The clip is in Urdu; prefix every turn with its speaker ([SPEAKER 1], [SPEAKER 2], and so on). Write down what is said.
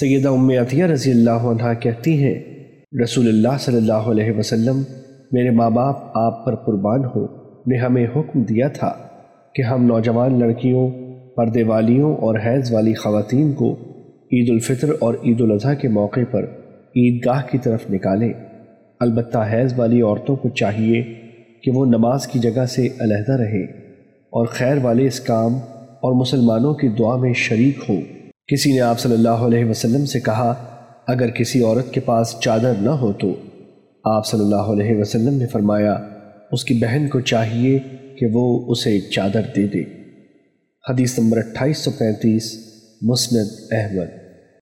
[SPEAKER 1] سیدہ ام عطیہ رضی اللہ عنہ کہتی ہیں، رسول اللہ صلی اللہ علیہ وسلم، میرے ماں باپ آپ پر قربان ہو نے ہمیں حکم دیا تھا کہ ہم نوجوان لڑکیوں، پردے والیوں اور حیض والی خواتین کو عید الفطر اور عید الاضحیٰ کے موقع پر عیدگاہ کی طرف نکالیں۔ البتہ حیض والی عورتوں کو چاہیے کہ وہ نماز کی جگہ سے علیحدہ رہیں اور خیر والے اس کام اور مسلمانوں کی دعا میں شریک ہوں۔ کسی نے آپ صلی اللہ علیہ وسلم سے کہا، اگر کسی عورت کے پاس چادر نہ ہو تو آپ صلی اللہ علیہ وسلم نے فرمایا، اس کی بہن کو چاہیے کہ وہ اسے چادر دے دے۔ حدیث نمبر اٹھائیس سو پینتیس، مسند احمد۔